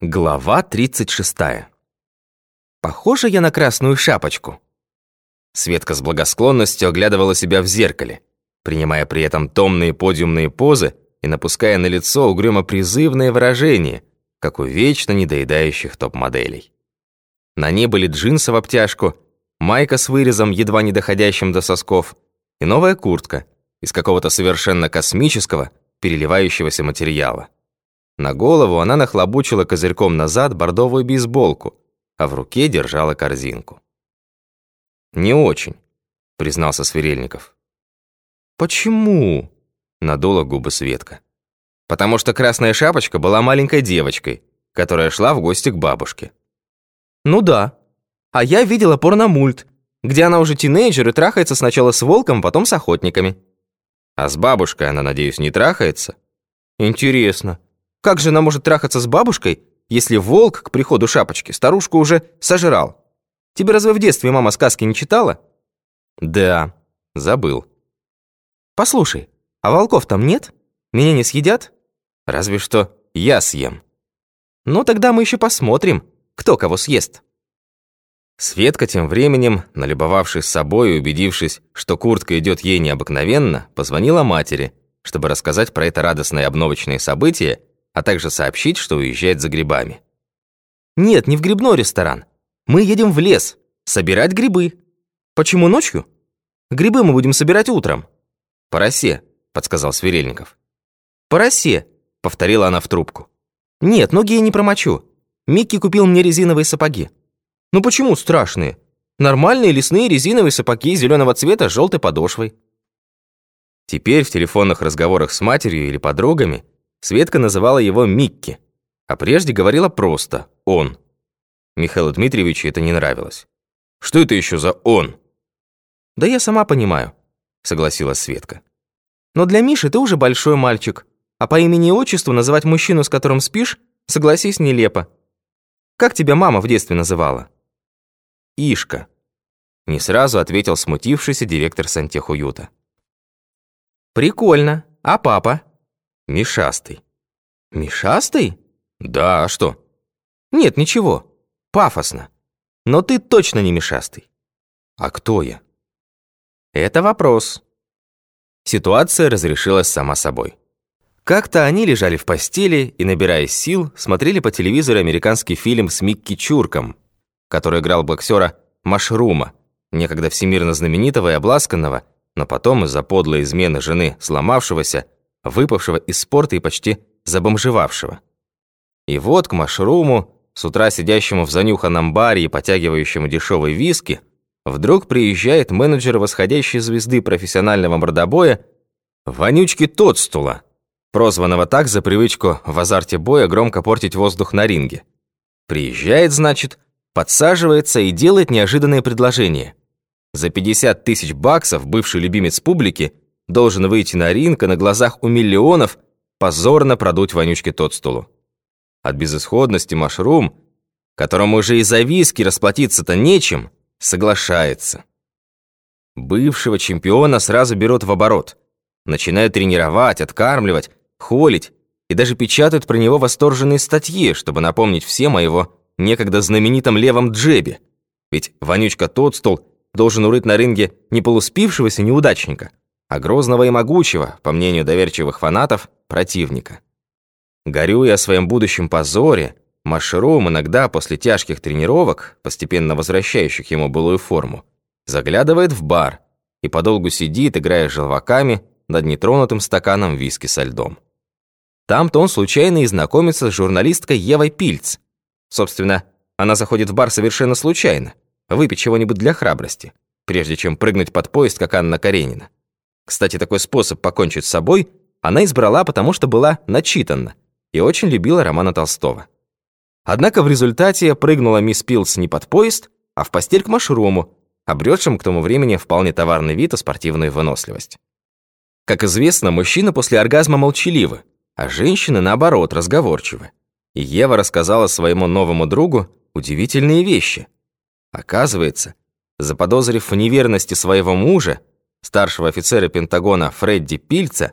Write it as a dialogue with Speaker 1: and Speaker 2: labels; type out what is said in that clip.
Speaker 1: Глава 36. Похожа я на красную шапочку. Светка с благосклонностью оглядывала себя в зеркале, принимая при этом томные подиумные позы и напуская на лицо угрюмо-призывное выражение, как у вечно недоедающих топ-моделей. На ней были джинсы в обтяжку, майка с вырезом, едва не доходящим до сосков, и новая куртка из какого-то совершенно космического, переливающегося материала. На голову она нахлобучила козырьком назад бордовую бейсболку, а в руке держала корзинку. «Не очень», — признался Сверельников. «Почему?» — надула губы Светка. «Потому что Красная Шапочка была маленькой девочкой, которая шла в гости к бабушке». «Ну да. А я видела порномульт, где она уже тинейджер и трахается сначала с волком, потом с охотниками». «А с бабушкой она, надеюсь, не трахается?» «Интересно. Как же она может трахаться с бабушкой, если волк к приходу шапочки старушку уже сожрал? Тебе разве в детстве мама сказки не читала? Да, забыл. Послушай, а волков там нет? Меня не съедят? Разве что я съем. Ну тогда мы еще посмотрим, кто кого съест. Светка тем временем, налюбовавшись собой и убедившись, что куртка идет ей необыкновенно, позвонила матери, чтобы рассказать про это радостное обновочное событие а также сообщить, что уезжает за грибами. «Нет, не в грибной ресторан. Мы едем в лес, собирать грибы. Почему ночью? Грибы мы будем собирать утром». «По росе», — подсказал Сверельников. «По росе», — повторила она в трубку. «Нет, ноги я не промочу. Микки купил мне резиновые сапоги». «Ну почему страшные? Нормальные лесные резиновые сапоги зеленого цвета с желтой подошвой». Теперь в телефонных разговорах с матерью или подругами Светка называла его Микки, а прежде говорила просто «он». Михаилу Дмитриевичу это не нравилось. «Что это еще за «он»?» «Да я сама понимаю», — согласилась Светка. «Но для Миши ты уже большой мальчик, а по имени и отчеству называть мужчину, с которым спишь, согласись, нелепо. Как тебя мама в детстве называла?» «Ишка», — не сразу ответил смутившийся директор сантехуюта. «Прикольно. А папа?» Мишастый. Мишастый? Да, а что? Нет, ничего. Пафосно. Но ты точно не мишастый. А кто я? Это вопрос. Ситуация разрешилась сама собой. Как-то они лежали в постели и, набираясь сил, смотрели по телевизору американский фильм с Микки Чурком, который играл боксера Машрума, некогда всемирно знаменитого и обласканного, но потом из-за подлой измены жены сломавшегося, выпавшего из спорта и почти забомжевавшего. И вот к Машруму, с утра сидящему в занюханном баре и потягивающему дешевый виски, вдруг приезжает менеджер восходящей звезды профессионального мордобоя Вонючки Тотстула, прозванного так за привычку в азарте боя громко портить воздух на ринге. Приезжает, значит, подсаживается и делает неожиданное предложение. За 50 тысяч баксов бывший любимец публики – должен выйти на ринг и на глазах у миллионов позорно продуть вонючке тот стулу. От безысходности Машрум, которому уже и за виски расплатиться-то нечем, соглашается. Бывшего чемпиона сразу берут в оборот, начинают тренировать, откармливать, холить и даже печатают про него восторженные статьи, чтобы напомнить всем о его некогда знаменитом левом джебе. Ведь вонючка Тотстул должен урыть на ринге не полуспившегося неудачника, а грозного и могучего, по мнению доверчивых фанатов, противника. Горюя о своем будущем позоре, Машрум иногда после тяжких тренировок, постепенно возвращающих ему былую форму, заглядывает в бар и подолгу сидит, играя желваками над нетронутым стаканом виски со льдом. Там-то он случайно и знакомится с журналисткой Евой Пильц. Собственно, она заходит в бар совершенно случайно, выпить чего-нибудь для храбрости, прежде чем прыгнуть под поезд, как Анна Каренина. Кстати, такой способ покончить с собой она избрала, потому что была начитана и очень любила Романа Толстого. Однако в результате прыгнула мисс Пилс не под поезд, а в постель к Машруму, обретшим к тому времени вполне товарный вид и спортивную выносливость. Как известно, мужчины после оргазма молчаливы, а женщины, наоборот, разговорчивы. И Ева рассказала своему новому другу удивительные вещи. Оказывается, заподозрив в неверности своего мужа, старшего офицера Пентагона Фредди Пильца,